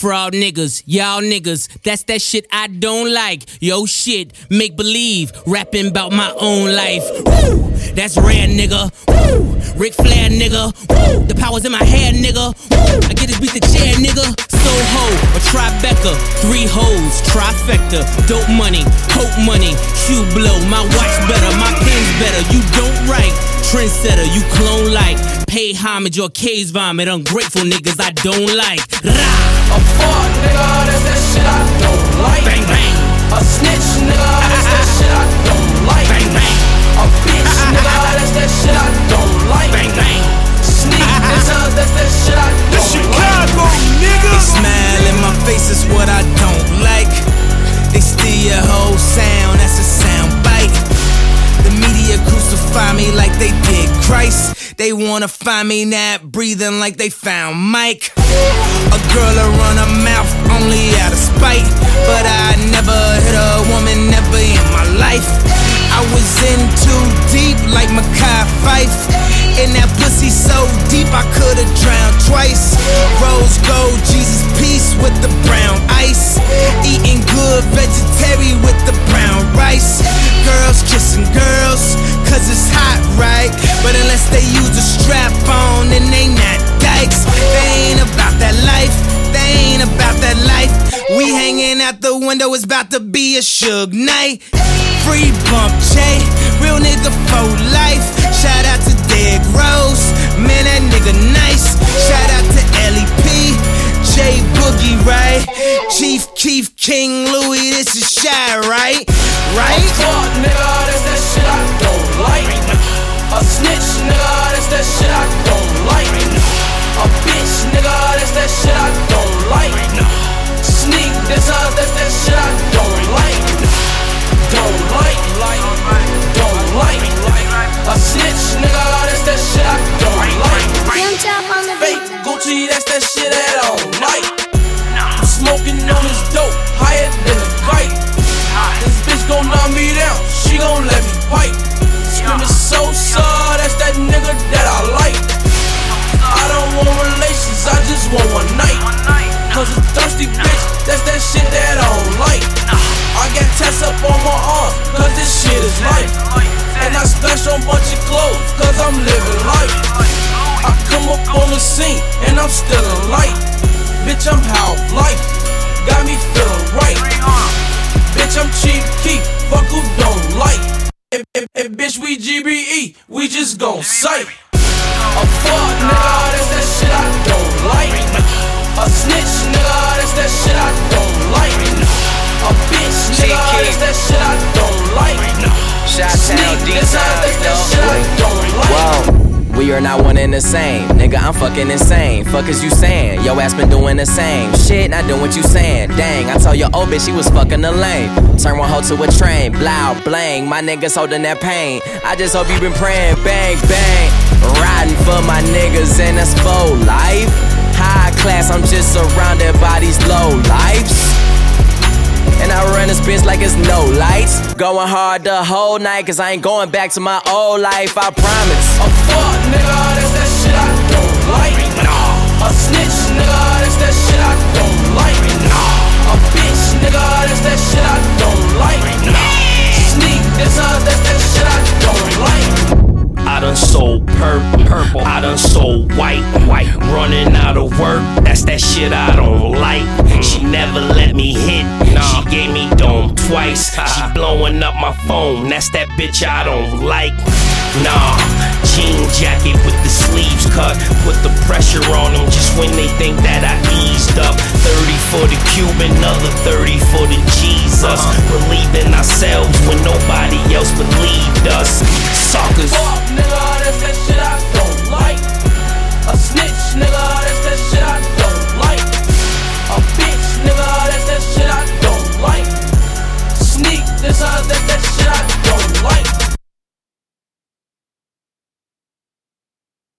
Fraud niggas, y'all niggas, that's that shit I don't like. Yo shit, make believe, rapping about my own life. Woo! That's rare, nigga. Woo! Ric Flair, nigga. Woo! The power's in my hair, nigga. Woo! I get this beat the chair, nigga. Soho, a Tribeca, three hoes, trifecta, dope money, hope money, shoe blow, my watch better, my pen's better. You don't write, trendsetter, you clone like, pay homage or case vomit, ungrateful niggas I don't like. Rah! A fuck nigga, that's that shit I don't like. Bang bang, A snitch nigga, that's that shit I don't like. bang bang, A bitch nigga, that's that shit I don't like. bang bang. Sneak nigga, that's that shit I don't like. Chicago, nigga. They smile in my face is what I don't like. They steal your whole sound, that's a sound bite. The media crucify me like they did Christ. They wanna find me not breathing like they found Mike. A girl to run her mouth only out of spite. But I never hit a woman, never in my life. I was in too deep like Mekhi Phifer. And that pussy so deep I could've drowned twice. Rose gold, Jesus piece with the brown ice. About to be a Suge Knight. Free bump J, real nigga for life. Shout out to Derrick Rose, man, that nigga nice. Shout out to LEP, J Boogie, right? Chief Keef King Louie, this is shy, right? Right? Nigga, she gon' let me pipe. Screaming so sad, that's that nigga that I like. I don't want relations, I just want one night. Cause a thirsty bitch, that's that shit that I don't like. I got tests up on my arm, cause this shit is life. And I splash on bunch of clothes, cause I'm living life. I come up on the scene, and I'm still in light. Bitch, I'm half life, Bitch, I'm cheap key, fuck who don't like. And, and- and bitch, we GBE, we just gon' sight. A fuck nigga, that's that shit I don't like. A snitch nigga, that's that shit I don't Are not one and the same. Nigga, I'm fucking insane. Fuck is you saying? Yo ass been doing the same shit, not doing what you saying. Dang, I told your old bitch she was fucking the lane. Turn one hoe to a train, blow, blang. My niggas holding that pain. I just hope you been praying, bang, bang. Riding for my niggas and that's for life. High class, I'm just surrounded by these low lives. And I run this bitch like it's no lights. Going hard the whole night, cause I ain't going back to my old life, I promise. A fuck nigga, that's that shit I don't like. A snitch nigga, that's that shit I don't like. White, white. Running out of work, that's that shit I don't like. She mm. never let me hit. She gave me dome twice. She blowing up my phone, that's that bitch I don't like. Nah, jean jacket with the sleeves cut. Put the pressure on them just when they think that I eased up. 30 for the Cuban, another 30 for the Jesus. Uh-huh. Believing ourselves when nobody else believed us. Suckers. Fuck nigga,